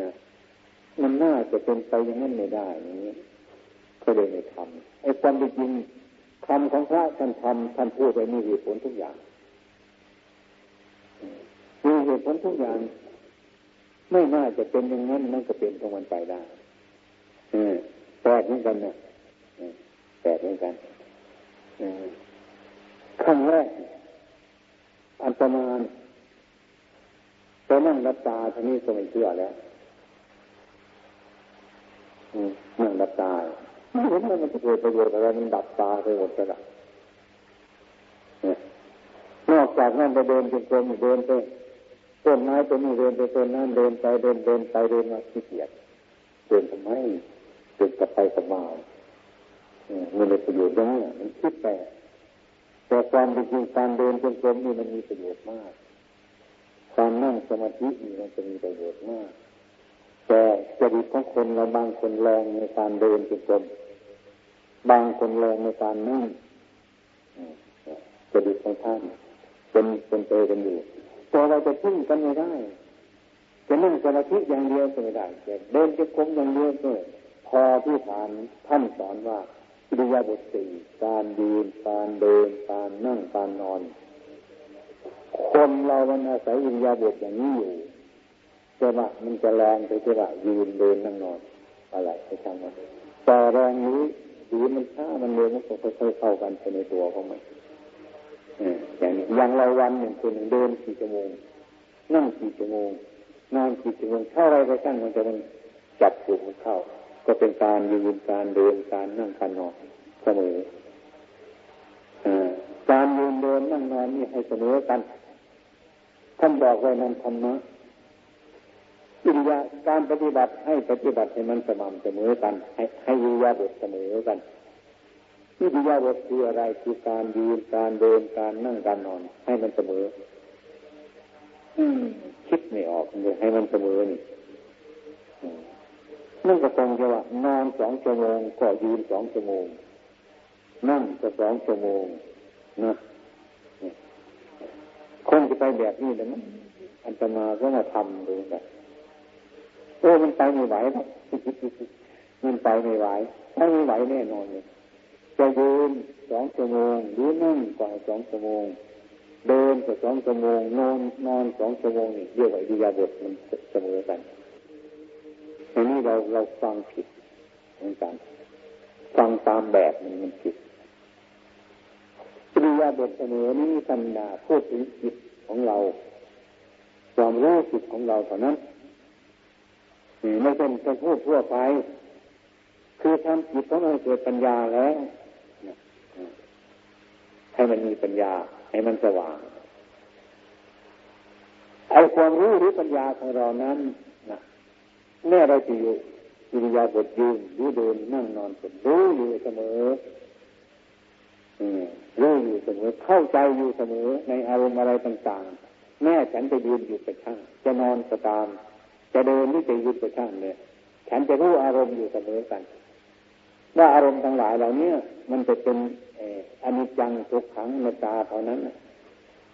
นะมันน่าจะเป็นไปอย่างนั้นไม่ได้นี้ก็เลยไม่ทำไอ้ความจริงคำของพระท่านทำท่านพูดไปมีเหตุผลทุกอย่างมีเหตุผลทุกอย่าง ไม่น่าจะเป็นอย่างนั้นมันก็เป็นของมันไปได้แปลกเหมือนกันนะแปลกเหมือนกันขั้งแรก อันตรมาไปนั่งรับตาท่านี้ก็ไม่เชื่อแล้ว นั่งรับตาไม่เห็นมันจะเกิดประโยชน์อะไรมันดับตาไปหมดแล้วนอกจากนั่นไปเดินจงกรมเดินไปต้นไม้ต้นนี้เดินไปต้นนั้นเดินไปเดินเดินไปเดินมาขี้เกียจเดินทำไมเดินกลับไปสบายมันเลยประโยชน์อย่างนี้มันคิดไปแต่ความจริงการเดินจงกรมนี่มันมีประโยชน์มากการนั่งสมาธินี่มันจะมีประโยชน์มาก แต่จริตของคนเราบางคนแรงในการเดินจงกรมบางคนแรงในการนั่งจริตของท่านเป็นเป็นเตกันอยู่แต่เราจะพึ่งกันไม่ได้จะนั่งสมาธิอย่างเดียวก็ไม่ได้แต่เดินจงกรมอย่างเดียวก็พอที่ฐานท่านสอนว่าอิริยาบถสี่การยืนการเดินการนั่งการนอน คนเรามันอาศัยอิริยาบถอย่างนี้อยู่ จะว่ามันจะแรงไปจะว่ายืนเดินนั่งนอนอะไรไปทำมันแต่แรงนี้หรือมันช้ามันเร็วมันก็ค่อยๆเข้ากันไปในตัวของมันอย่างอย่างเราวันหนึ่งคนหนึ่งเดินสี่ชั่วโมง นั่งสี่ชั่วโมงนอนสี่ชั่วโมงเท่าไรก็ช่างมันจะมันจับกลุ่มเข้า ก็เป็นการยืนการเดินการนั่งการนอนเสมอการยืนเดินนั่งนอนนี่ให้เสมอกันท่านบอกไว้นั้นธรรมะ อิริยาการปฏิบัติให้ปฏิบัติให้มันสม่ำเสมอกัน ให้ให้อิริยาบทเสมอกันอิริยาบทคืออะไรคือการยืนการเดินการนั่งการนอน ให้มันเสมอคิดไม่ออกเลยให้มันเสมอนี่นั่นก็ตรงที่ว่านอนสองชั่วโมงก็ยืนสองชั่วโมง นั่งก็สองชั่วโมงนะคงจะไปแบบนี้เลยมั้งอันตมาก็มาทำดูแบบ โอ้มันไปไม่ไหวหรอกมันไปไม่ไหวถ้าไม่ไหวแน่นอนเลยจะยืนสองชั่วโมงหรือนั่งกว่าสองชั่วโมง เดินกว่าสองชั่วโมงนอนนอนสองชั่วโมงนี่เรียกว่าอิยาบทมันเสมอกันอันนี้เราเราฟังผิดเหมือนกันฟังตามแบบมันมันผิดริยาบทเสมอนี้สันดาพูดถึงจิตของเรา ความรู้จิตของเราเท่านั้น ไม่ใช่จะพูดทั่วไป คือทำจิตของเราเกิดปัญญาแล้วให้มันมีปัญญา ให้มันสว่างไอ้ความรู้หรือปัญญาของเรานั้นนะแม่เราจะอยู่อิริยาบถยืนหรือเดินนั่งนอนรู้อยู่เสมอรู้อยู่เสมอเข้าใจอยู่เสมอในอารมณ์อะไรต่าง ๆ แม่ฉันจะยืนอยู่กับช่างจะนอนก็ตาม จะเดินนี่จะยืนกับช่างเนี่ยฉันจะรู้อารมณ์อยู่เสมอกัน ว่าอารมณ์ทั้งหลายเหล่านี้มันจะเป็นอนิจจังทุกขังในตาเท่านั้น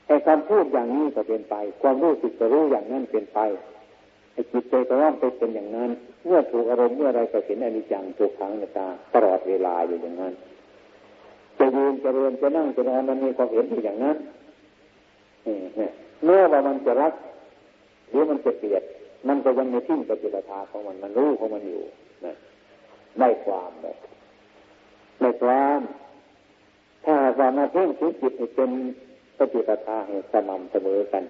ไอ้ความพูดอย่างนี้ก็เป็นไป ความรู้สึกก็รู้อย่างนั้นเป็นไปไอ้จิตใจก็ว่าไปเป็นอย่างนั้น เมื่อถูกอารมณ์เมื่อไรก็เห็นอนิจจังทุกขังในตาตลอดเวลาอยู่อย่างนั้น จะยืนจะเดินจะนั่งจะนอนมันมีความเห็นอยู่อย่างนั้นเมื่อว่ามันจะรักหรือมันจะเกลียด ก็ยังไม่ทิ้งปฏิปทาของมันมันรู้ของมันอยู่นะไม่ความแบบไม่ความถ้าว่ามาเพ่งถึงจิตเป็นปฏิปทาให้สม่ำเสมอกัน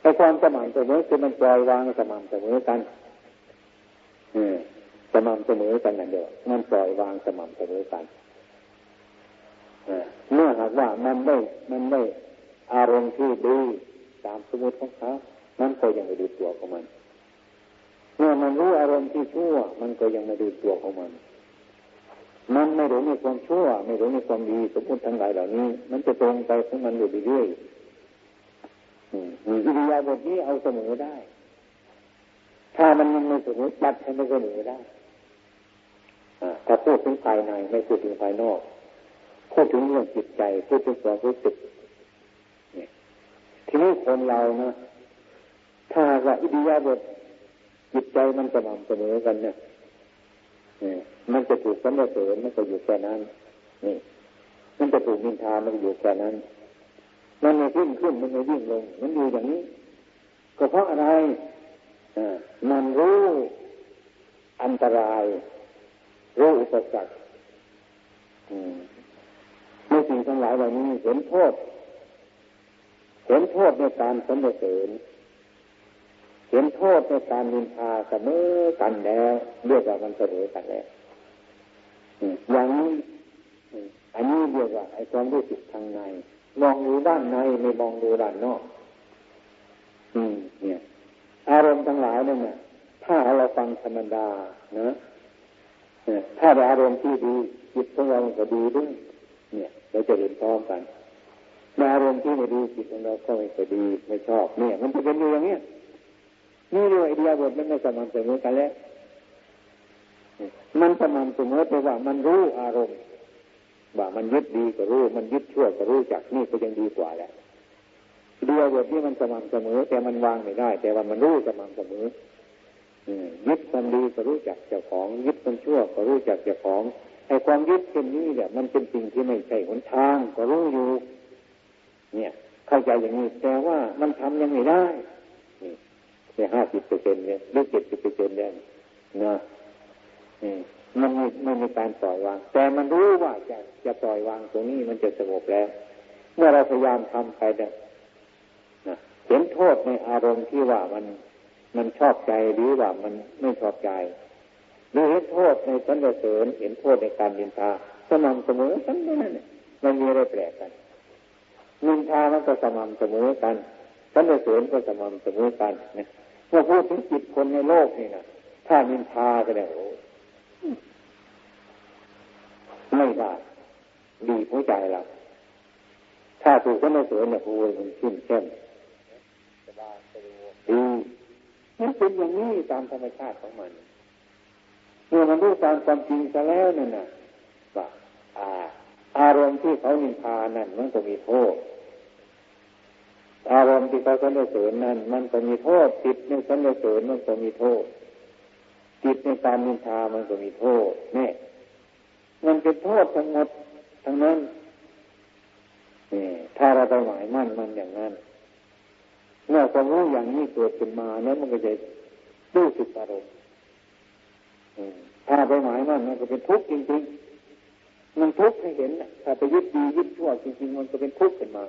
ไอ้ความสม่ำเสมอคือมันปล่อยวางสม่ำเสมอกันสม่ำเสมอกันนั่นเดียวมันปล่อยวางสม่ำเสมอกันเมื่อหากว่ามันไม่มันไม่อารมณ์ที่ดีตามสมมติของเขามันก็ยังไม่ดูตัวของมัน เมื่อมันรู้อารมณ์ที่ชั่ว มันก็ยังไม่ดูตัวของมัน มันไม่รู้ในความชั่ว ไม่รู้ในความดีสมมติทั้งหลายเหล่านี้ มันจะตรงไปของมันอยู่เรื่อยๆมีอิริยาบถนี้เอาเสมอได้ ถ้ามันยังไม่สมอจัดให้ไม่เสมอได้ถ้าพูดถึงภายในไม่พูดถึงภายนอกพูดถึงเรื่องจิตใจพูดถึงความรู้สึกทีนี้คนเรานะถ้าว่าอิทยาบท จิตใจมันสม่ำเสมอกันเนี่ยมันจะถูกสรรเสริญมันก็อยู่แค่นั้น นี่ มันจะถูกนินทามันอยู่แค่นั้น มันไม่ขึ้นขึ้นมันไม่วิ่งลง มันอยู่อย่างนี้ ก็เพราะอะไรอ่ามันรู้อันตราย รู้อุปสรรคในสิ่งทั้งหลายเหล่านี้เห็นโทษ เห็นโทษในการสรรเสริญ เห็นโทษในการนินทาเสมอกันแล้วเรียกว่ามันเสมอกันแล้วอย่างนี้อันนี้เรียกว่าไอ้ความรู้สึกทางใน มองดูด้านในไม่มองดูด้านนอกอืมเนี่ย อารมณ์ทั้งหลายนั่นน่ะถ้าเราฟังธรรมดานะถ้าอารมณ์ที่ดีจิตของเราก็ดีด้วยเนี่ย เราจะเห็นพร้อมกันอารมณ์ที่ไม่ดีจิตของเราก็ไม่ดีไม่ชอบเนี่ย มันจะเป็นอย่างเนี้ย นี่เรื่องไอเดียบทมันไม่สม่ำเสมอกันแล้วมันสม่ำเสมอแต่ว่ามันรู้อารมณ์ว่ามันยึดดีก็รู้ มันยึดชั่วก็รู้จักนี่ก็ยังดีกว่าแหละเดียวบทนี้มันสม่ำเสมอ แต่มันวางไม่ได้ แต่ว่ามันรู้สม่ำเสมอยึดความดีก็รู้จักเจ้าของ ยึดความชั่วก็รู้จักเจ้าของไอ้ความยึดเช่นนี้เนี่ยมันเป็นสิ่งที่ไม่ใช่หนทางก็รู้อยู่ เนี่ย เข้าใจอย่างนี้แต่ว่ามันทำยังไม่ได้ เนี่ยห้าสิบเปอร์เซ็นต์เนี่ยหรือเจ็ดสิบเปอร์เซ็นต์เนี่ยนะมันไม่ไม่มีการปล่อยวาง แต่มันรู้ว่าจะจะปล่อยวางตรงนี้มันจะสงบแล้ว เมื่อเราพยายามทำไปเนี่ยเห็นโทษในอารมณ์ที่ว่ามันมันชอบใจหรือว่ามันไม่ชอบใจหรือเห็นโทษในสันเสริญเห็นโทษในการนินทาสม่ำเสมอกันนั่นมันมีอะไรแปลกกันนินทามันก็สม่ำเสมอกันสันเสริญก็สม่ำเสมอกันนะ เมื่อพูดถึงจิตคนในโลกนี่นะถ้านินทาก็ได้โอ้ไม่ได้ดีหัวใจเราถ้าถูกสันเสริญเนี่ยโอ้ยมันขึ้นเข้มดีมันเป็นอย่างนี้ตามธรรมชาติของมันเมื่อมันรู้ตามความจริงซะแล้วนั่นน่ะว่าอารมณ์ที่เขานินทานั่นมันก็มีโทษ อารมณ์ที่เขาสรรเสริญนั่นมันก็มีโทษจิตในสรรเสริญมันก็มีโทษจิตในการนินทามันก็มีโทษเนี่ยมันเป็นโทษทั้งหมดทั้งนั้นนี่ถ้าเราไปหมายมั่นมันอย่างนั้นเมื่อความรู้อย่างนี้เกิดขึ้นมาเนี่ยมันก็จะรู้สึกอารมณ์ถ้าไปหมายมั่นมันก็เป็นทุกข์จริงๆมันทุกข์ให้เห็นถ้าไปยึดดียึดชั่วจริงๆมันก็เป็นทุกข์ขึ้นมา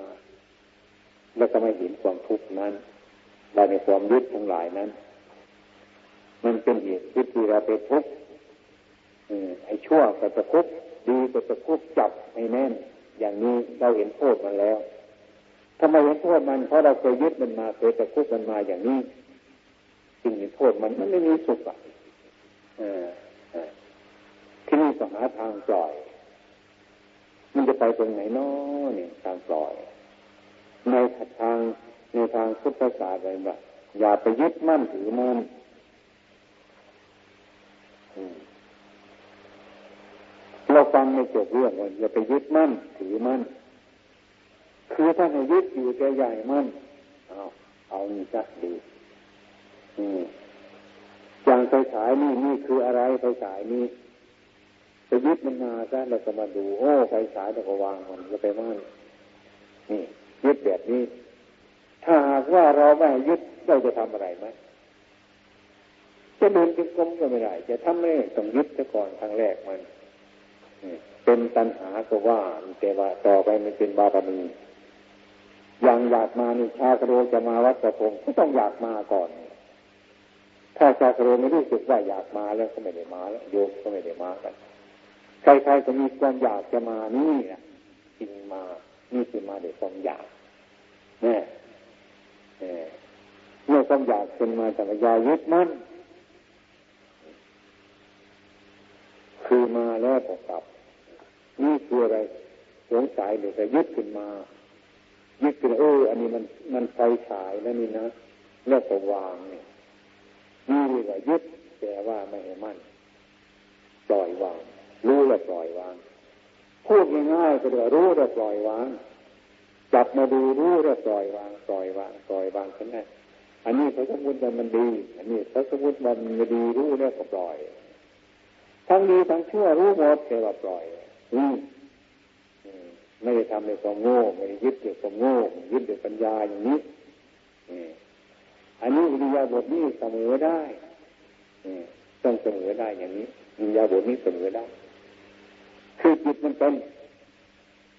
แล้วก็ไม่เห็นความทุกข์นั้นเราในความยึดทั้งหลายนั้น มันเป็นเหตุยึดที่เราไปทุกข์ไอ้ชั่วก็จะคุกดีก็จะคุกจับให้แน่น อย่างนี้เราเห็นโทษมันแล้วทำไมเห็นโทษมัน เพราะเราเคยยึดมันมาเคยตะคุบมันมาอย่างนี้สิ่งเห็นโทษมันมันไม่มีสุขอะที่นี่ต้องหาทางปล่อย มันจะไปตรงไหนน้อเนี่ยทางปล่อย ในทางในทางพุทธศาสนาแบบอย่าไปยึดมั่นถือมั่นเราฟังไม่จบเรื่องว่าอย่าไปยึดมั่นถือมั่นคือถ้าให้ยึดอยู่ใจใหญ่มั่นเอาเอานี่สักดีอย่างไฟฉายนี่นี่คืออะไรไฟฉายนี่ไปยึดมันมาซะเราจะมาดูโอ้ไฟฉายเราก็วางมันแล้วไปมั่นนี่ ยึดแบบนี้ ถ้าหากว่าเราไม่ยึดเราจะทำอะไรไหมจะเดินจงกรมก็ไม่ได้จะทำไม่ต้องยึดซะก่อนครั้งแรกมันเป็นตัณหาก็ว่าแต่ว่าต่อไปมันเป็นบารมีอย่างอยากมานี่ชาคโรจะมาวัดประพงก็ต้องอยากมาก่อน ถ้าชาคโรไม่รู้สึกว่าอยากมาแล้วก็ไม่ได้มาแล้วโยมก็ไม่ได้มากันใครๆก็มีความอยากจะมานี่นะจริงมา นี่คือมาด้วยความอยากเนี่ยเมื่อความอยากเป็นมาจากยายึดมั่นคือมาแล้วก็กลับ นี่คืออะไรสงสัยหรือจะยึดขึ้นมายึดขึ้นเอออันนี้มันมันไฟฉายแล้วนี่นะแล้วก็วางเนี่ยนี่เรียกว่ายึดแต่ว่าไม่ให้มั่นปล่อยวางรู้แล้วปล่อยวาง พูดง่ายๆก็เรียกรู้แล้วปล่อยวางจับมาดูรู้แล้วปล่อยวางปล่อยวางปล่อยวางกันแน่อันนี้เขาสมมติว่ามันดี อันนี้เขาสมมติว่ามันมดีรู้แล้วก็ปล่อย ทั้งดีทั้งชั่วรู้หมดแต่ว่าปล่อยอืมไม่ได้ทำในความโง่ไม่ได้ยึดเกี่ยวกับโง่ยึดเกี่ยวปัญญาอย่างนี้อันนี้อิริยาบถนี้เสมอได้ต้องเสมอได้อย่างนี้อิริยาบถนี้เสมอได้ คือจิตมันเป็น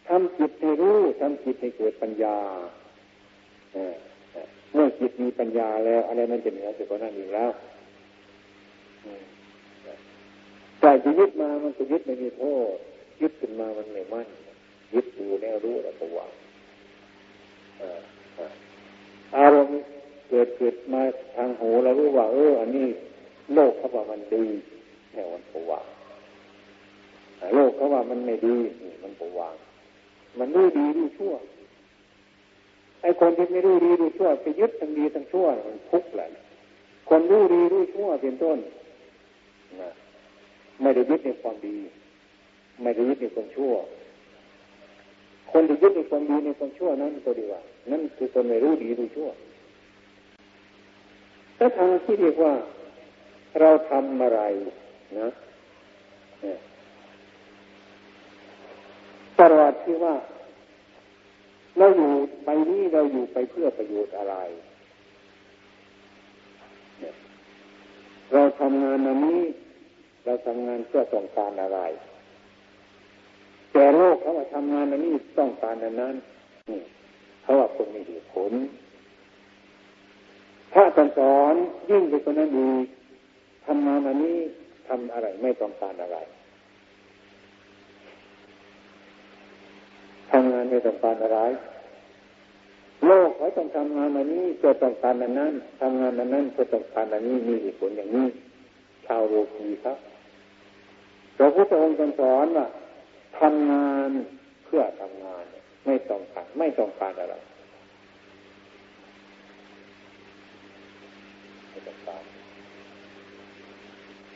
ทำจิตให้รู้ทำจิตให้เกิดปัญญาเมื่อจิตมีปัญญาแล้ว อะไรมันจะเหนือสิ่งนั้นอีกแล้วแต่จะยึดมามันจะยึดไม่มีโทษยึดขึ้นมามันไม่มั่นยึดดูแนวรู้แล้วก็วางอารมณ์เกิดเกิดมาทางหูเรารู้ว่า เออ อันนี้โลกเขาว่ามันดีแนวมันก็วาง โลกเขาว่ามันไม่ดีมันก็วาง มันรู้ดีรู้ชั่วไอ้คนที่ไม่รู้ดีรู้ชั่วไปยึดทั้งดีทั้งชั่วมันทุกข์แหละคนรู้ดีรู้ชั่วเป็นต้นนะไม่ได้ยึดในความดี ไม่ได้ยึดในความชั่ว คนที่ยึดในความดีในความชั่วนั้นก็ดีว่า นั่นคือคนไม่รู้ดีรู้ชั่วถ้าทางที่เรียกว่าเราทำอะไรนะ ตลอดที่ว่า เราอยู่ไปนี้เราอยู่ไปเพื่อประโยชน์อะไร เราทำงานอันนี้ เราทำงานเพื่อต้องการอะไร แต่โลกเขาว่าทำงานอันนี้ต้องการอันนั้นเขาว่าคนมีเหตุผลถ้าสอนยิ่งไปกว่านั้นดีทำงานอันนี้ทำอะไรไม่ต้องการอะไรทำงานไม่ต้องการอะไร โลกเขาต้องทำงานอันนี้เพื่อต้องการอันนั้นทำงานอันนั้นเพื่อต้องการอันนี้มีเหตุผลอย่างนี้ ชาวโลกีครับพระพุทธองค์สอนว่าทำงานเพื่อทำงาน ไม่ต้องการไม่ต้องการอะไร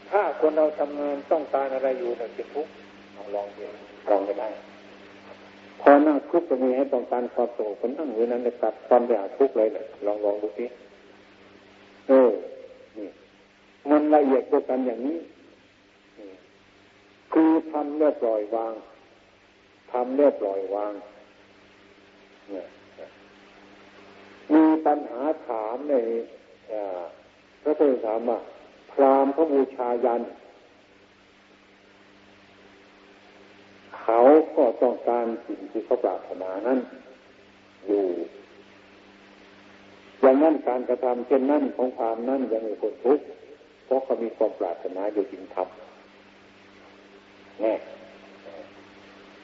ถ้าคนเราทำงานต้องการอะไรอยู่นั่นเป็นทุกข์ลองดูลองไม่ได้ พอนั่งทุกข์จะมีให้ต้องการความสงบคนนั่งอยู่นั้นจะตัดความอยากทุกข์เลยเลยลองลองดูสิเออนี่มันละเอียดกว่ากันอย่างนี้คือทำเลือปล่อยวางทำเลือปล่อยวางมีปัญหาถามในพระพุทธถามว่าพรามพระบูชายันเขา ก็ต้องการสิ่งที่เขาปรารถนานั้น อยู่อย่างนั้นการกระทำเช่นนั้นของความนั้นยังมีคนทุกข์เพราะเขามีความปรารถนาอยู่จริงทำแน่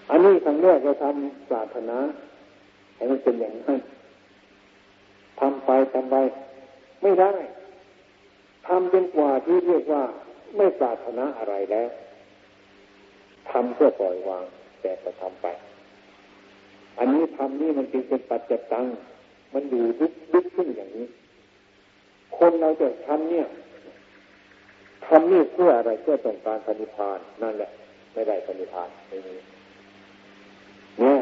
อันนี้ทางเลือกเราทำปรารถนาให้มันเป็นอย่างนั้นทำไปทำไปไม่ได้ทำจนกว่าที่เรียกว่าไม่ปรารถนาอะไรแล้วทำเพื่อปล่อยวาง แต่ก็ทำไป อันนี้ทำนี่มันจึงเป็นปัจจตัง มันอยู่ลึกลึกขึ้นอย่างนี้ คนเราจะทำเนี่ยทำนี่เพื่ออะไรเพื่อต้องการปณิพานนั่นแหละ ไม่ได้ปณิพานไม่มีเนี่ย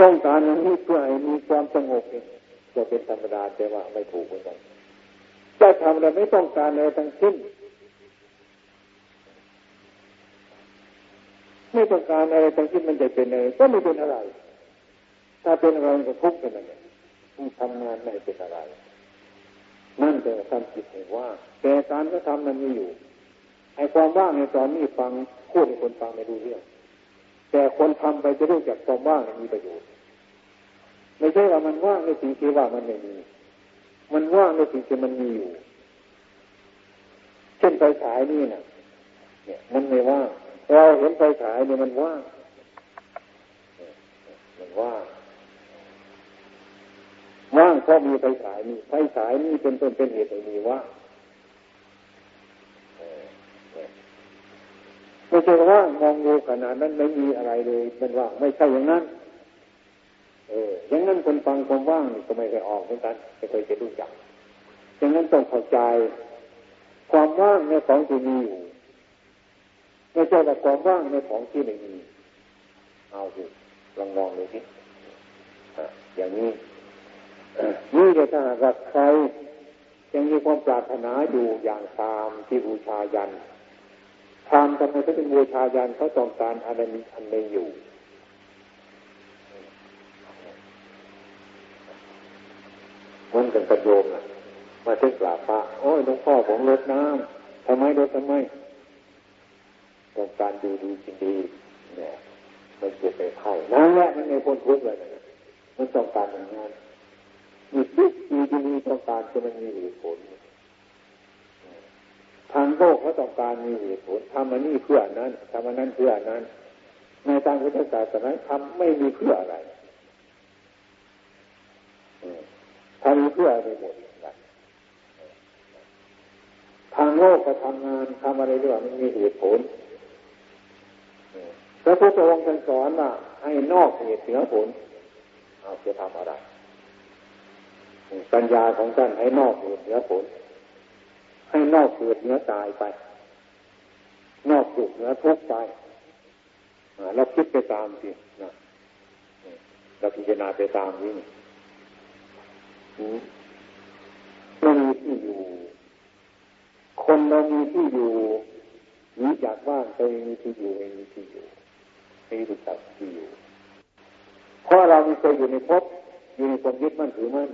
ต้องการอันนี้เพื่อให้มีความสงบเองจะเป็นธรรมดาแต่ว่าไม่ถูกเหมือนกันจะทำอะไรไม่ต้องการอะไรทั้งสิ้นไม่ ต้องการอะไรทั้งสิ้นมันจะเป็นอะไรก็ไม่เป็นอะไร ถ้าเป็นอะไรก็ทุกข์เป็นอะไรมันทำงานไม่เป็นอะไร นั่นเป็นทำจิตเห็นว่า แต่การก็ทำมันมีอยู่ไอ้ความว่างในตอนนี้ฟังพูดให้คนฟังไม่ดูเรื่อง แต่คนทำไปจะรู้จักความว่างมีประโยชน์ ไม่ใช่ว่ามันว่างในสิ่งที่ว่ามันไม่มี มันว่างในสิ่งที่มันมีอยู่ เช่นไฟฉายนี่นะเนี่ย มันไม่ว่าง เราเห็นไฟฉายเนี่ยมันว่างมันว่างว่างเพราะมีไฟฉายนี่ไฟฉายนี่เป็นต้นเป็นเหตุให้มีว่างไม่ใช่ว่ามองดูขนาดนั้นไม่มีอะไรเลยมันว่างไม่ใช่อย่างนั้น เอออย่างนั้นคนฟังความว่างนี่ก็ไม่เคยออกเหมือนกันไม่เคยจะรู้จักอย่างนั้นต้องเข้าใจ ความว่างในของที่มีอยู่ ไม่ใช่แต่ความว่างในของที่ไม่มีเอาสิลองมองดูสิอย่างนี้นี่จะถ้าหากใครยังมีความปรารถนาอยู่อย่างตามที่บูชายันพรามทำไมเขาเป็นบูชายันเขาต้องการอะไรอันใดอยู่มันกันกระโยมนะมาเช็คกราบพระโอ้ยหลวงพ่อผมลดน้ำทำไมลดทำไม ต้องการดูดีจริงดีเนี่ยมันเกิดไปไข่นั่นแหละมันในพ้นทุกข์เลยมันต้องการอย่างนั้นมีทุกข์มีดีต้องการจะมันมีเหตุผลทางโลกเขาต้องการมีเหตุผลทำมันนี่เพื่อนั้นทำมันนั้นเพื่อนั้น ในทางพุทธศาสนาทำไม่มีเพื่ออะไรทำเพื่ออะไรหมดทางโลกก็ทำงานทำอะไรด้วยมันมีเหตุผล ระพุทธองค์ท่านสอนว่าให้นอกเหตุเหนือผลเอาจะทำอะไรปัญญาของท่านให้นอกเหตุเหนือผล ให้นอกเกิดเหนือตายไป นอกสุขเหนือทุกข์ไปเราคิดไปตามสินะเราพิจารณาไปตามนี้ไม่มีที่อยู่ คนเรามีที่อยู่หนีจากบ้านไปมีที่อยู่ไม่มีที่อยู่ ไม่รู้จักที่อยู่เพราะเราม่เคยอยู่ในภพอยู่ในความยึดมั่นถือมั่น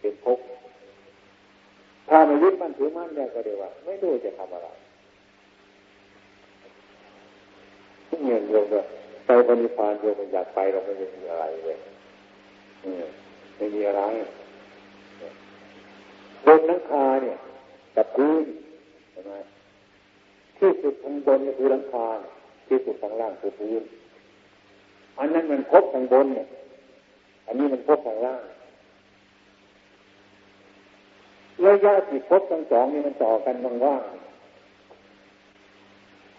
เป็นภพถ้าไม่ยึดมั่นถือมั่นเนี่ยก็เดียวว่า ไม่รู้จะทำอะไรที่เงียบโยมก็ไปปฏิพานโยมอยากไปเราไม่มีอะไรเลยไม่มีอะไรบนนังคาเนี่ยกับพื้นใช่ไหมที่สุดทางบนคือหลังคา ที่สุดทางล่างคือพื้นอันนั้นมันพบทางบนเนี่ย อันนี้มันพบทางล่างระยะที่พบทั้งสองนี่มันต่อกันบางว่าง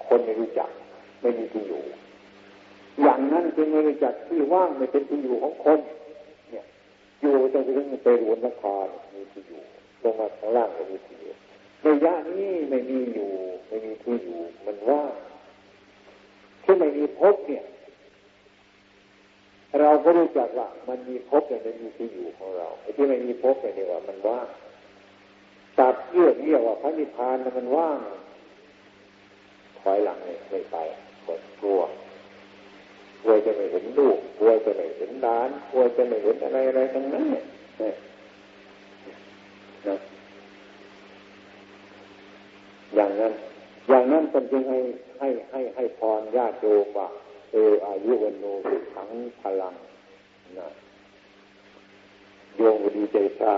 คนไม่รู้จัก ไม่มีที่อยู่ อย่างนั้นจึงไม่รู้จักที่ว่างไม่เป็นที่อยู่ของคน เนี่ย อยู่จนถึงไปรวนนครมีที่อยู่ลงมาข้างล่างก็มีที่อยู่ระยะนี้ไม่มีอยู่ ไม่มีที่อยู่ มันว่าง ที่ไม่มีพบเนี่ย เราก็รู้จักว่ามันมีพบแต่ไม่มีที่อยู่ของเราไอ้ที่ไม่มีพบเนี่ยว่ามันว่างตัดเยื่อเรียกว่าพระนิพพานมันว่างถอยหลังไม่ไปกดกลัวกลัวจะไม่เห็นลูกกลัวจะไม่เห็นด้านกลัวจะไม่เห็นอะไรอะไรทั้งนั้นเนี่ยนะอย่างนั้น อย่างนั้นเป็นจึงให้ให้ให้ให้พรญาติโยมว่าเอออายุวันโนสุขังพลังนะโยมดีใจชา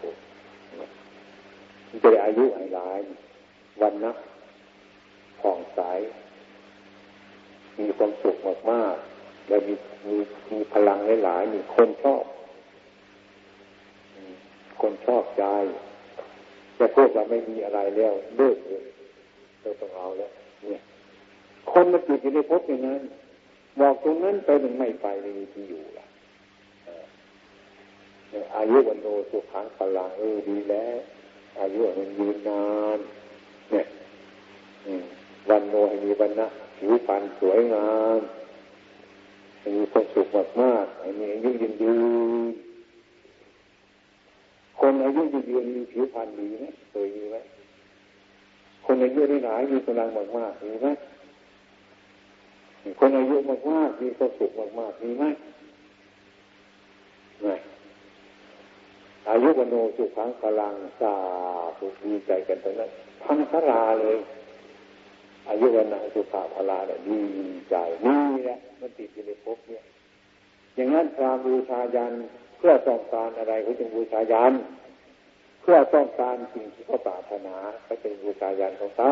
ถูกจะอายุหลายวันนะผ่องใสมีความสุขมากมากแล้วมีมีมีพลังหลายๆมีคนชอบ คนชอบใจจะพูดว่าไม่มีอะไรแล้วเลิกเลย เราต้องเอาแล้วเนี่ยคนมันจิตอยู่ในภพอย่างนั้นบอกตรงนั้นไปมันไม่ไปไม่มีที่อยู่ละอายุวันโนสุขังพลังเออดีแล้ว อายุมันยืนนานเนี่ยวันโนให้มีวันนะผิวพรรณสวยงามให้มีความสุขมากมากให้มีอายุยืนยืนคนอายุยืนยืนมีผิวพรรณดีไหมเคยมีไหม คนอายุได้หลายมีกำลังมากมากมีไหมคนอายุมากมากมีความสุขมากมากมีไหมไม่อายุวโนสุขังพลังสาสุดีใจกันตรงนั้นพังพลาเลย อายุวันนาสุขาพลาเนี่ยดีใจนี่แหละมันติดอยู่ในภพเนี่ย อย่างนั้นพระบูชายันเพื่อต้องการอะไรเขาจึงบูชายัน เพื่อต้องการสิ่งที่เขาปรารถนาเขาจึงบูชายันของเขา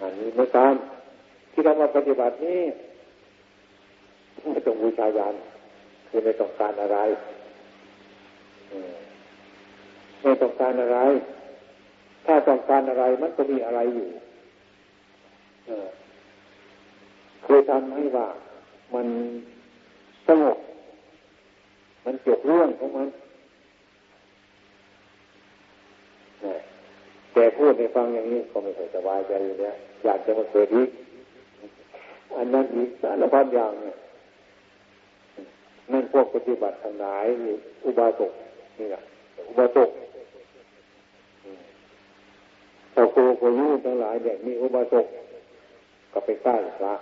อันนี้เมื่อการที่เรามาปฏิบัตินี้ไม่ต้องบูชายันคือไม่ต้องการอะไรไม่ต้องการอะไร ถ้าต้องการอะไรมันก็มีอะไรอยู่คือทำให้ว่ามันสงบ มันจบเรื่องของมันแต่พูดในฟังอย่างนี้ก็ไม่ค่อยสบายใจอยู่แล้วอยากจะมาเกิดอีกอันนั้นอีกสารพัดอย่างเนี่ยนั่นพวกปฏิบัติทางไหนอุบาสกนี่แหละอุบาสกพอโกโกยุทั้งหลายเนี่ยมีอุบาสกก็ไปใกล้พระ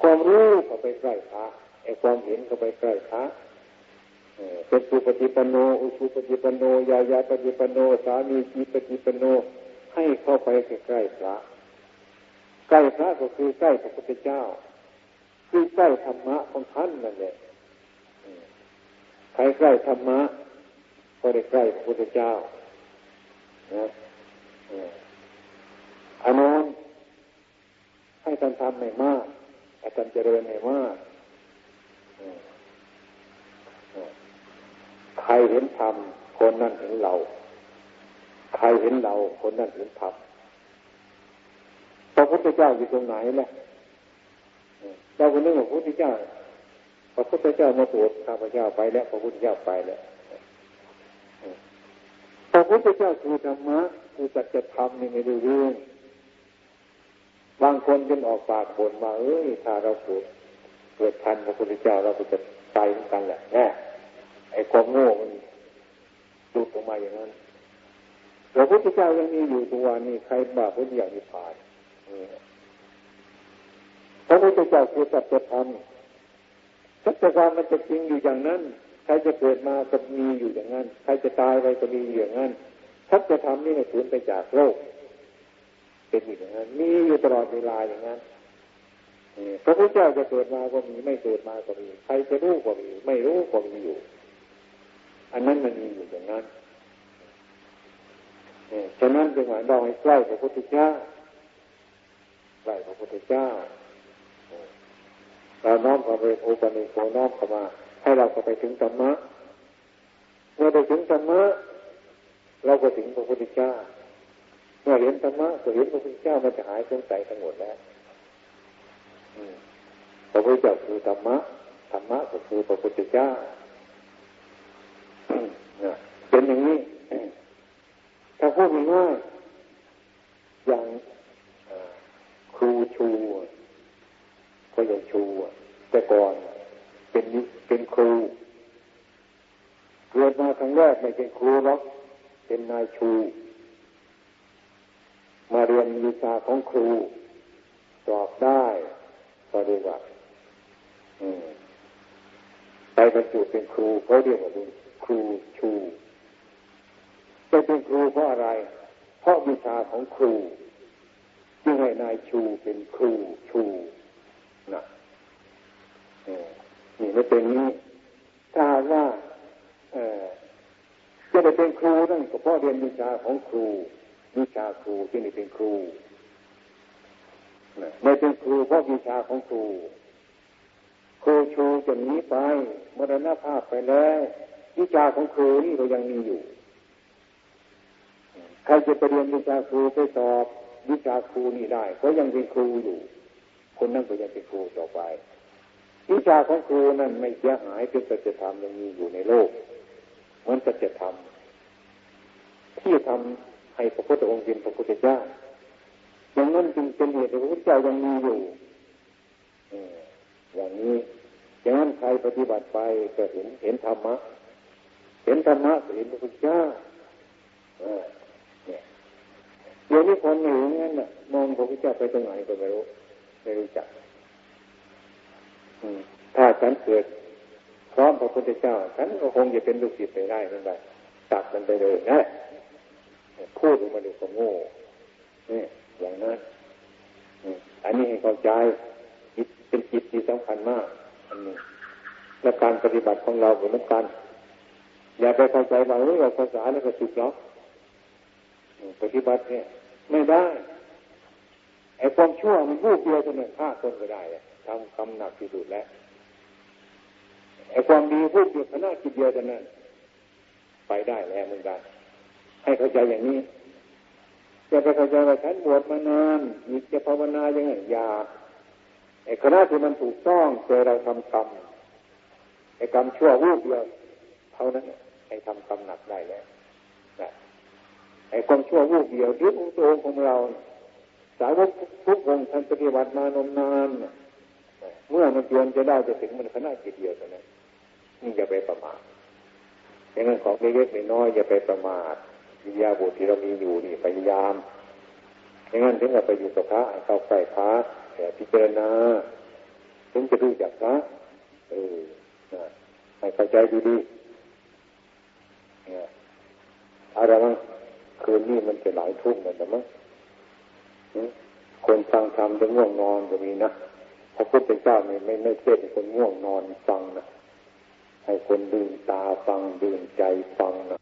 ความรู้ก็ไปใกล้พระ ไอ้ความเห็นก็ไปใกล้พระเป็นสุปฏิปันโน อุชุปฏิปันโน ยายาปฏิปันโน สามีจีปฏิปันโน ให้เข้าไปใกล้พระ ใกล้พระก็คือใกล้พระพุทธเจ้า คือใกล้ธรรมะของท่านนั่นแหละใครใกล้ธรรมะก็ได้ใกล้พระพุทธเจ้านะอันนั้นให้ท่านทำไม่มากอาจารย์เจริญไม่มาก ใครเห็นธรรมคนนั้นเห็นเรา ใครเห็นเรา คนนั้นเห็นธรรมพระพุทธเจ้าอยู่ตรงไหนล่ะเราคนนึกว่าพระพุทธเจ้า พระพุทธเจ้ามาโปรดข้าพเจ้าไปแล้ว พระพุทธเจ้าไปแล้วพระพุทธเจ้าคือธรรมะคือสัจธรรมนี่ไม่รู้เรื่องบางคนจนออกปากบ่นมาเอ้ยถ้าเราเกิด กิดทันพระพุทธเจ้าเราก็จะตายเหมือนกันแหละแน่ไอ้ความโง่มันดูดออกมาอย่างนั้นพระพุทธเจ้ายังมีอยู่ตัวนี้ใครบาปพุทธอย่างนิพพานพระพุทธเจ้าคือสัจธรรมสัจธรรมมันจะจริงอยู่อย่างนั้น ใครจะเกิดมาก็มีอยู่อย่างนั้น ใครจะตายไปก็มีอย่างนั้นสัจธรรมนี่ไม่สูญไปจากโลก เป็นอย่างนั้น มีอยู่ตลอดเวลาอย่างนั้น พระพุทธเจ้าจะเกิดมาก็มีไม่เกิดมาก็มีใครจะรู้ก็มีไม่รู้ก็มีอยู่ อันนั้นมันมีอยู่อย่างนั้นฉะนั้นจึงหมายเราให้ใกล้พระพุทธเจ้าใกล้พระพุทธเจ้าเราน้อมเข้าไปโอปันิโกน้อมเข้ามา ให้เราเข้าไปถึงธรรมะเมื่อไปถึงธรรมะเราก็ถึงพระพุทธเจ้า เมื่อเห็นธรรมะก็เห็นพระพุทธเจ้ามันจะหายสงสัยทั้งหมดแล้ว พระพุทธเจ้าคือธรรมะธรรมะก็คือพระพุทธเจ้าเป็นอย่างนี้ ถ้าพูดง่ายอย่างครูชูก็อย่างชูแต่ก่อนเป็นเป็นครูเกิดมาครั้งแรกไม่เป็นครูหรอกเป็นนายชู มาเรียนวิชาของครู สอบได้ ก็เรียกว่าไปบรรจุเป็นครูเขาเรียกว่าเป็นครูชูไปเป็นครูเพราะอะไร เพราะวิชาของครูจึงให้นายชูเป็นครูชูนะนี่ไม่เป็นนี้ถ้าว่าจะได้เป็นครูนั่นก็เพราะเรียนวิชาของครูวิชาครูที่นี่เป็นครู ไม่เป็นครูเพราะวิชาของครู ครูชูจะหนีไปมรณภาพไปแล้ววิชาของครูนี่ก็ยังมีอยู่ ใครจะไปเรียนวิชาครูไปสอบวิชาครูนี่ได้ก็ยังเป็นครูอยู่ คนนั้นก็ยังเป็นครูต่อไป วิชาของครูนั้นไม่เสียหายเป็นสัจธรรมยังมีอยู่ในโลกเหมือนสัจธรรมที่ทำให้พระพุทธองค์เป็นพระพุทธเจ้า อย่างนั้นจึงเป็นเหตุที่พระพุทธเจ้ายังมีอยู่อย่างนี้อย่างนั้นใครปฏิบัติไปก็เห็นเห็นธรรมะ เห็นธรรมะเห็นพระพุทธเจ้าเนี่ยเดี๋ยวนี้คนหนึ่งั้นน่ะมองพระพุทธเจ้าไปตรงไหนก็ไม่รู้ไม่รู้จักถ้าฉันเกิดพร้อมพระพุทธเจ้าฉันก็คงจะเป็นลูกศิษย์ไปได้นั่นแหละตัดมันไปเลยนะพูดออกมาดูก็โง่นี่ อย่างนั้นอันนี้ให้เข้าใจจิตเป็นจิตที่สำคัญมากอันนี้และการปฏิบัติของเราเหมือนกัน อย่าไปเข้าใจว่าเฮ้ยเราภาษาแล้วก็ถูกหรอกปฏิบัติเนี่ย ไม่ได้ไอ้ความชั่วมันพูดเดียวเท่านั้นฆ่าคนก็ได้ทำคำหนักที่สุดแล้วไอ้ความดีพูดเดียวขนาดจิตเดียวเท่านั้นไปได้แล้วเหมือนกันให้เข้าใจอย่างนี้ จะไปเข้าใจว่าฉันบวชมานานมีจะภาวนายังไงยากไอ้คณะที่มันถูกต้องเจอเราทำกรรมไอ้กรรมชั่ววูบเดียวเท่านั้นให้ทำกรรมหนักได้แล้วไอ้ความชั่ววูบเดียวยึดองค์ตัวของเรา สาวกทุกองค์ท่านปฏิบัติมานมนานเมื่อมันจวนจะได้จะถึงมันขนาดกี่เดียวเท่านั้นนี่อย่าไปประมาทอย่างนั้นของเล็กๆน้อยอย่าไปประมาท วิยาบุตรที่เรามีอยู่นี่พยายามอย่างนั้นถึงจะไปอยู่กับพระเข้าใกล้พระแต่พิจารณาถึงจะรู้จักพระเออให้เข้าใจดีๆเนี่ยอะไรมั้งคืนนี้มันจะหลายทุ่มกันแต่มั้งคนฟังธรรมจะง่วงนอนก็มีนะพระพุทธเจ้าไม่ไม่ไม่เทศให้คนง่วงนอนฟังนะให้คนดื่นตาฟังดื่นใจฟังนะ